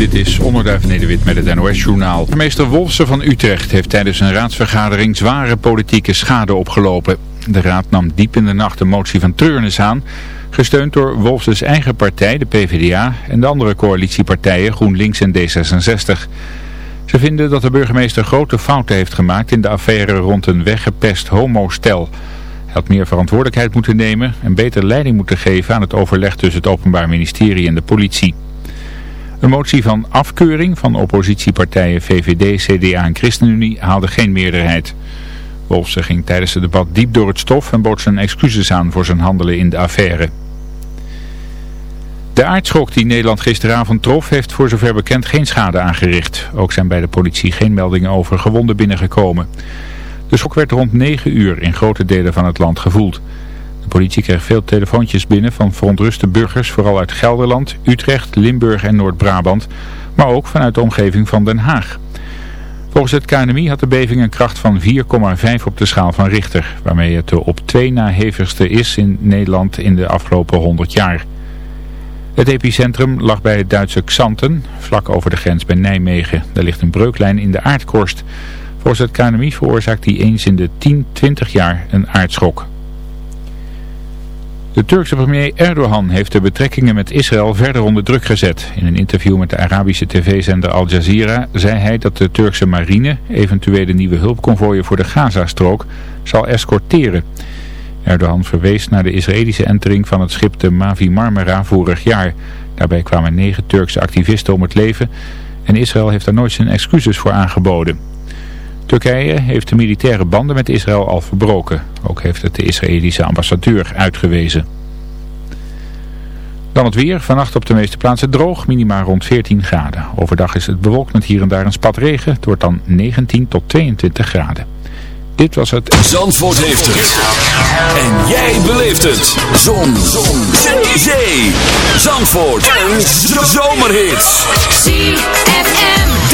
Dit is Onderduif Nederwit met het NOS-journaal. Meester Wolfsen van Utrecht heeft tijdens een raadsvergadering zware politieke schade opgelopen. De raad nam diep in de nacht een motie van treurnis aan, gesteund door Wolfsens eigen partij, de PvdA, en de andere coalitiepartijen GroenLinks en D66. Ze vinden dat de burgemeester grote fouten heeft gemaakt in de affaire rond een weggepest homostel. Hij had meer verantwoordelijkheid moeten nemen en beter leiding moeten geven aan het overleg tussen het Openbaar Ministerie en de politie. Een motie van afkeuring van oppositiepartijen VVD, CDA en ChristenUnie haalde geen meerderheid. Wolfsen ging tijdens het debat diep door het stof en bood zijn excuses aan voor zijn handelen in de affaire. De aardschok die Nederland gisteravond trof heeft voor zover bekend geen schade aangericht. Ook zijn bij de politie geen meldingen over gewonden binnengekomen. De schok werd rond 9 uur in grote delen van het land gevoeld. Politie kreeg veel telefoontjes binnen van verontruste burgers, vooral uit Gelderland, Utrecht, Limburg en Noord-Brabant, maar ook vanuit de omgeving van Den Haag. Volgens het KNMI had de beving een kracht van 4,5 op de schaal van Richter, waarmee het de op twee na hevigste is in Nederland in de afgelopen 100 jaar. Het epicentrum lag bij het Duitse Xanten, vlak over de grens bij Nijmegen. Daar ligt een breuklijn in de aardkorst. Volgens het KNMI veroorzaakt die eens in de 10, 20 jaar een aardschok. De Turkse premier Erdogan heeft de betrekkingen met Israël verder onder druk gezet. In een interview met de Arabische tv-zender Al Jazeera zei hij dat de Turkse marine eventuele nieuwe hulpconvooien voor de Gazastrook zal escorteren. Erdogan verwees naar de Israëlische entering van het schip de Mavi Marmara vorig jaar. Daarbij kwamen negen Turkse activisten om het leven en Israël heeft daar nooit zijn excuses voor aangeboden. Turkije heeft de militaire banden met Israël al verbroken. Ook heeft het de Israëlische ambassadeur uitgewezen. Dan het weer. Vannacht op de meeste plaatsen droog, minimaal rond 14 graden. Overdag is het bewolkt met hier en daar een spat regen. Het wordt dan 19 tot 22 graden. Dit was het... Zandvoort heeft het. En jij beleeft het. Zon. Zon. Zee. Zandvoort. En zomerhits. ZFM.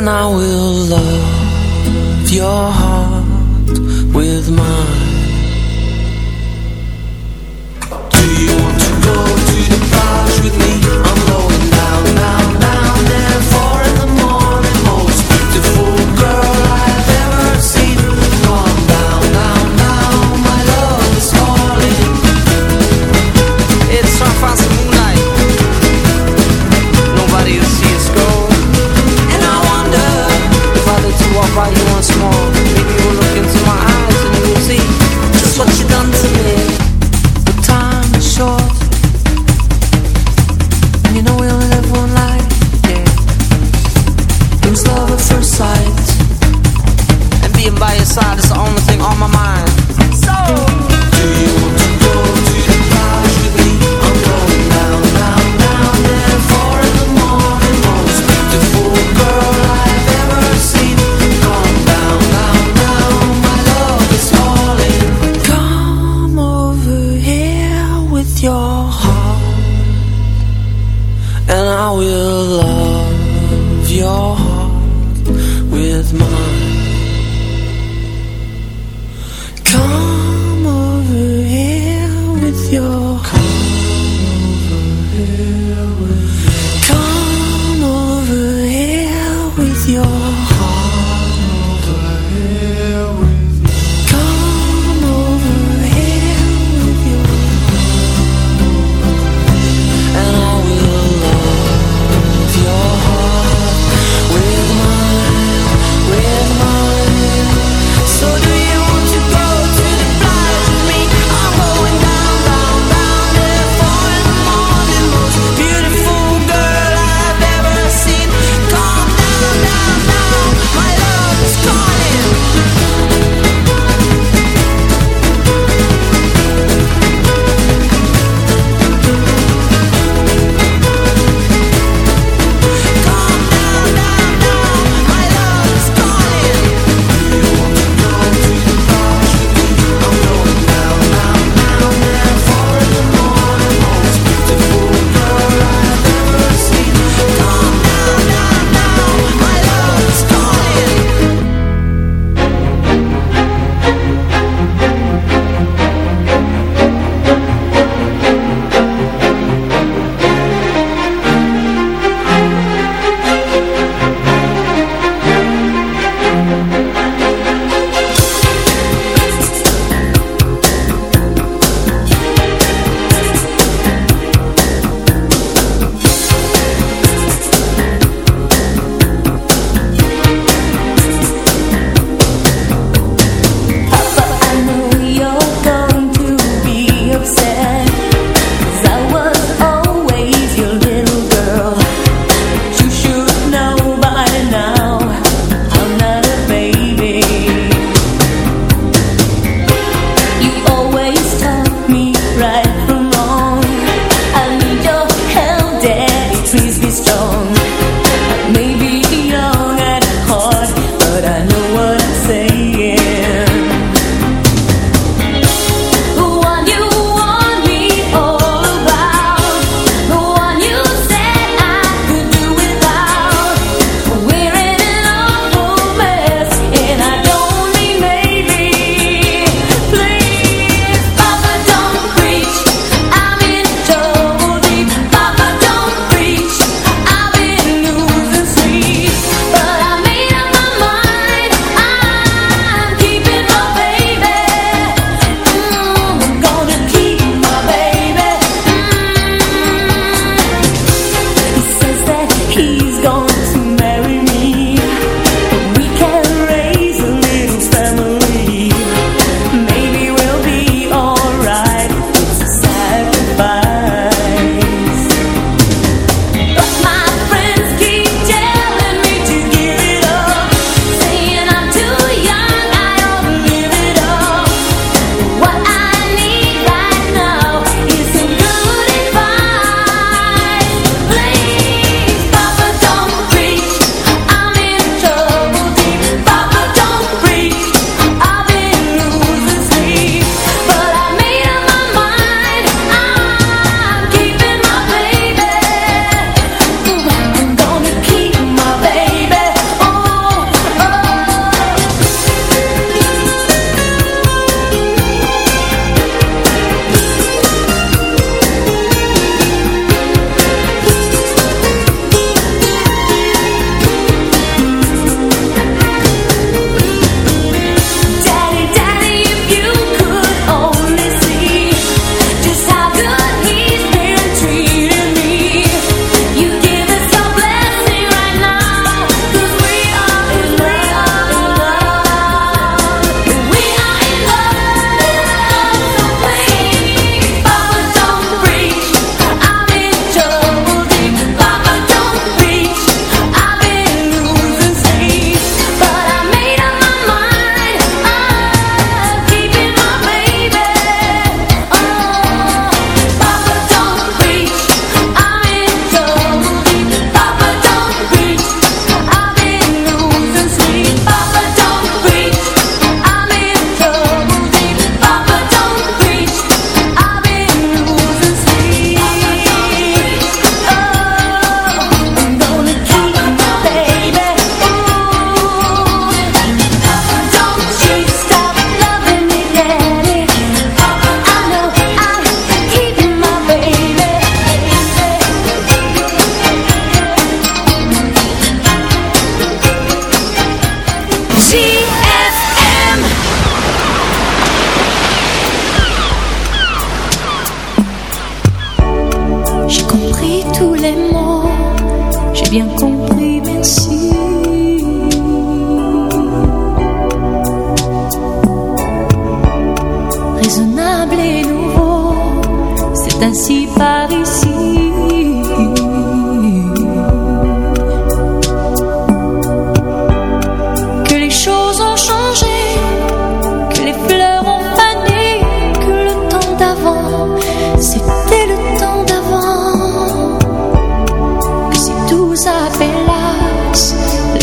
And I will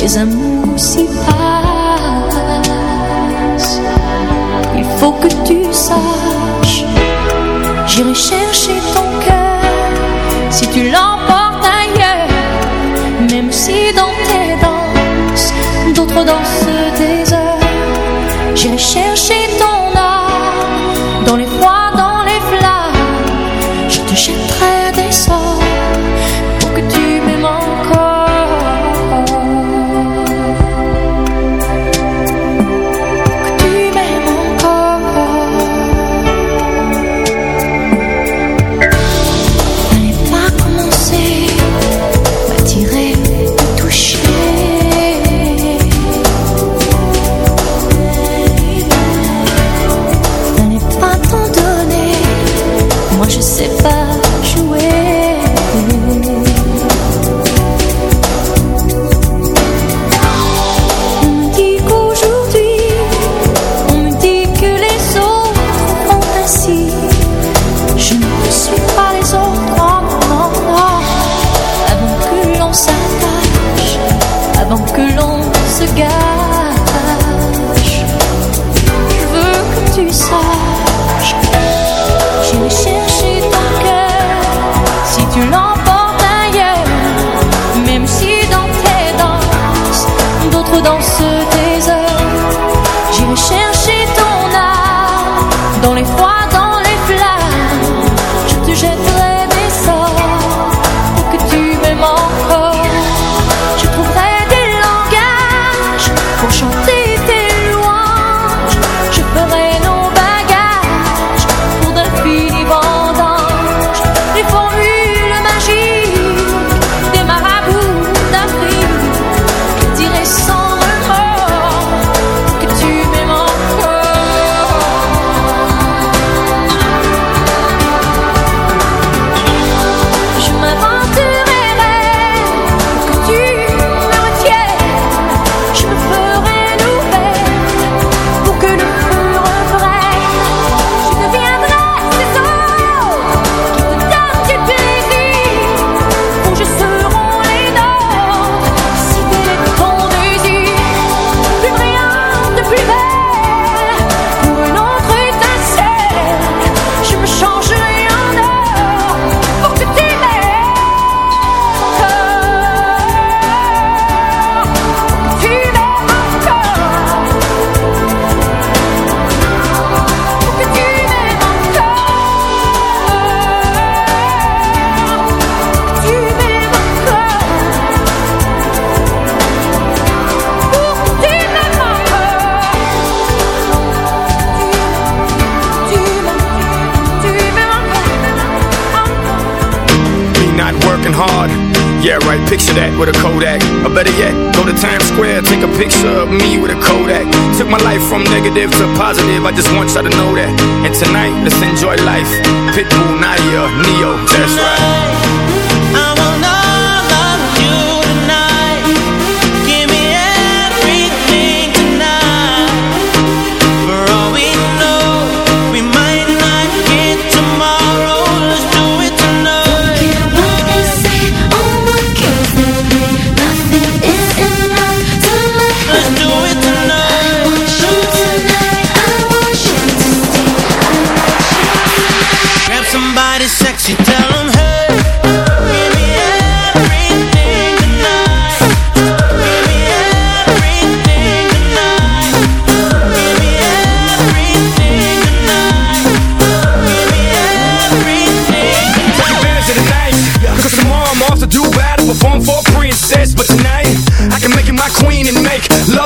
les amours s'y passent. Il faut que tu saches, j'irai chercher ton cœur si tu l'emportes.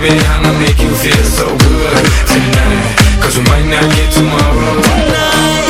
Baby, I'ma make you feel so good tonight. Cause we might not get tomorrow. I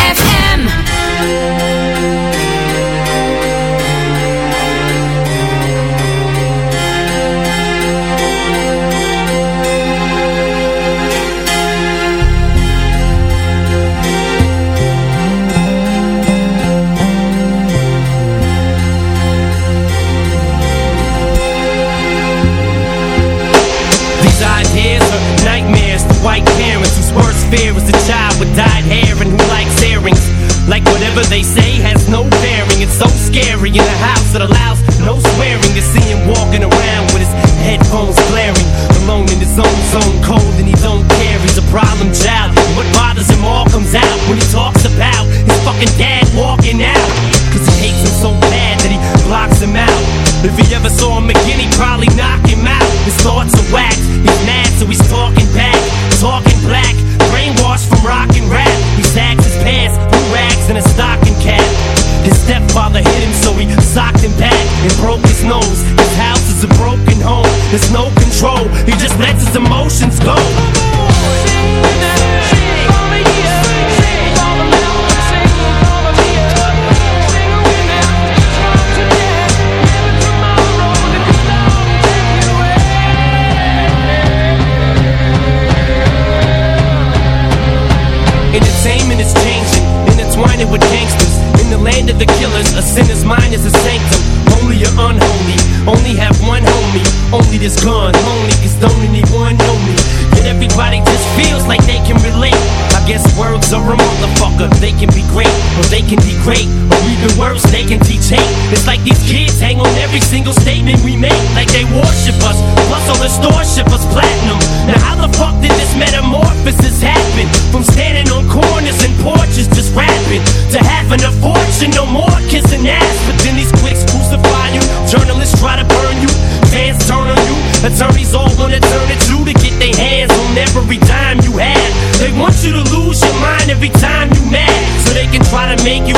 was platinum. Now how the fuck did this metamorphosis happen? From standing on corners and porches just rapping to having a fortune, no more kissing ass. But then these clicks crucify you, journalists try to burn you, fans turn on you, attorneys all wanna turn it you to get their hands on every dime you have. They want you to lose your mind every time you mad, so they can try to make you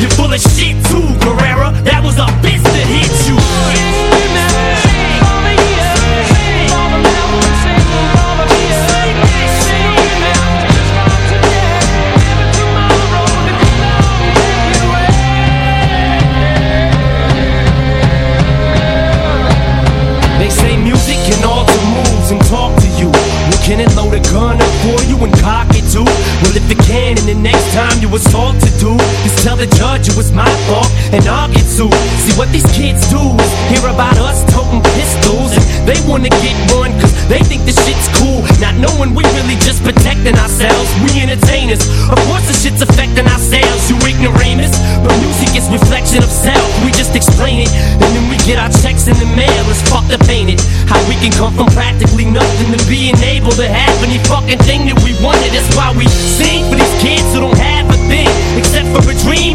You're full of shit too, Guerrera. That was a bitch that hit you. If you can, and the next time you assault to do is tell the judge it was my fault and I'll get sued. See what these kids do is hear about us toting pistols and they wanna get one cause they think the shit's cool. Not knowing we really just protecting ourselves. We entertainers. Of course, the shit's affecting ourselves, you ignoramus. But music is reflection of self. We just explain it and then we get our checks in the mail. It's fucked up, ain't it? How we can come from practically nothing to being able to have any fucking thing that we wanted. That's why we sing for these kids who don't have a thing except for a dream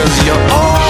Cause you're all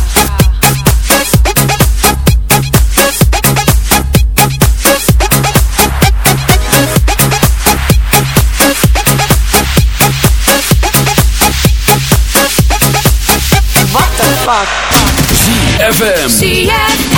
ZFM.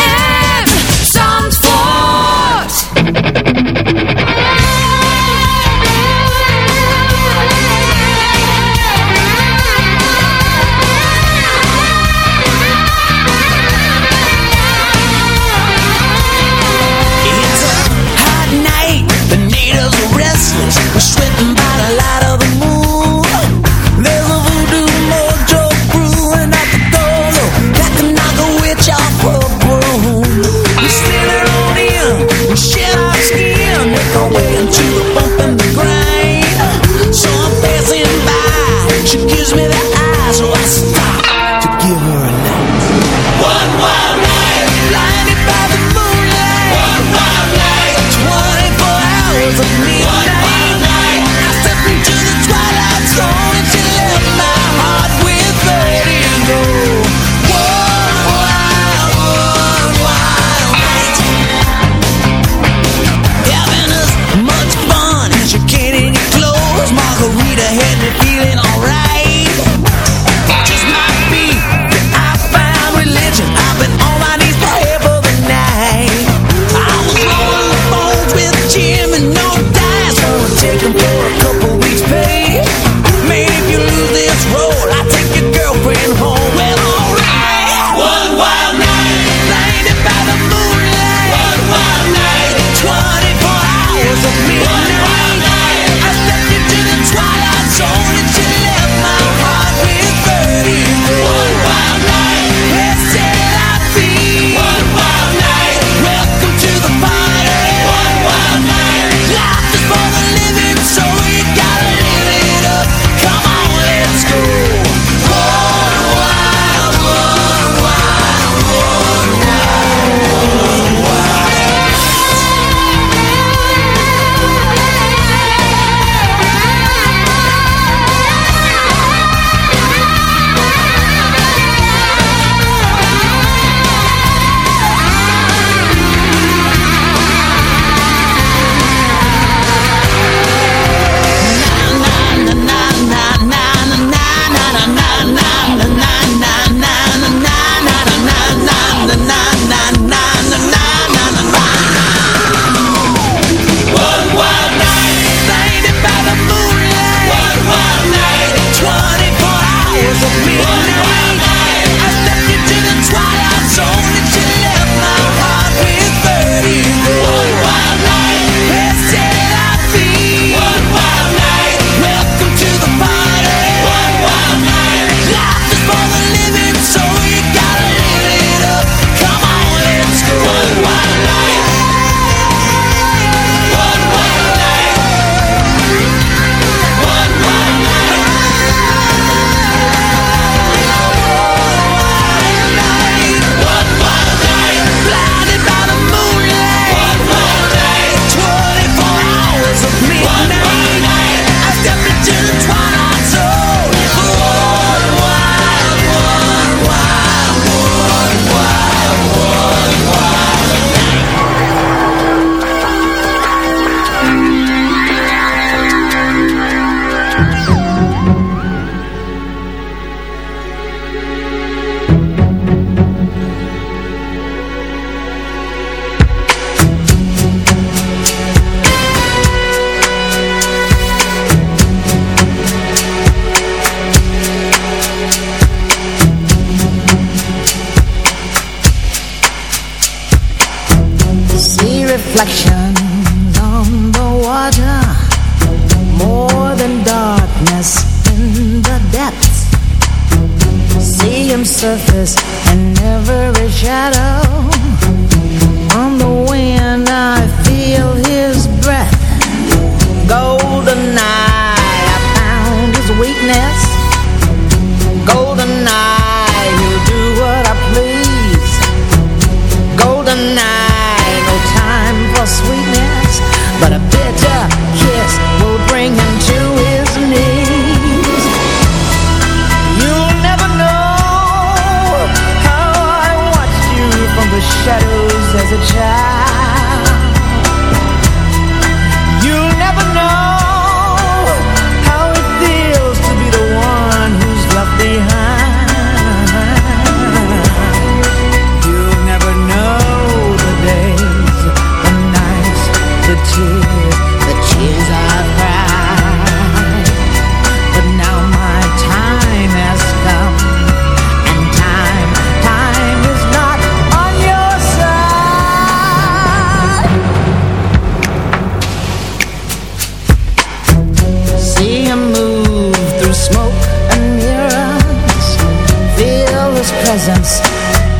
presence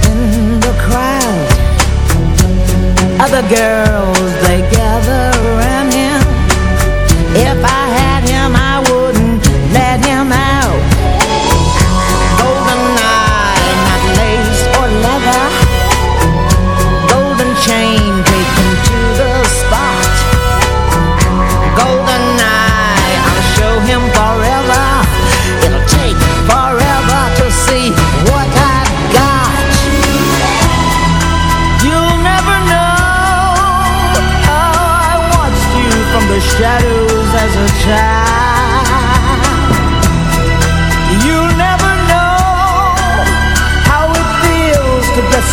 in the crowd. Other girls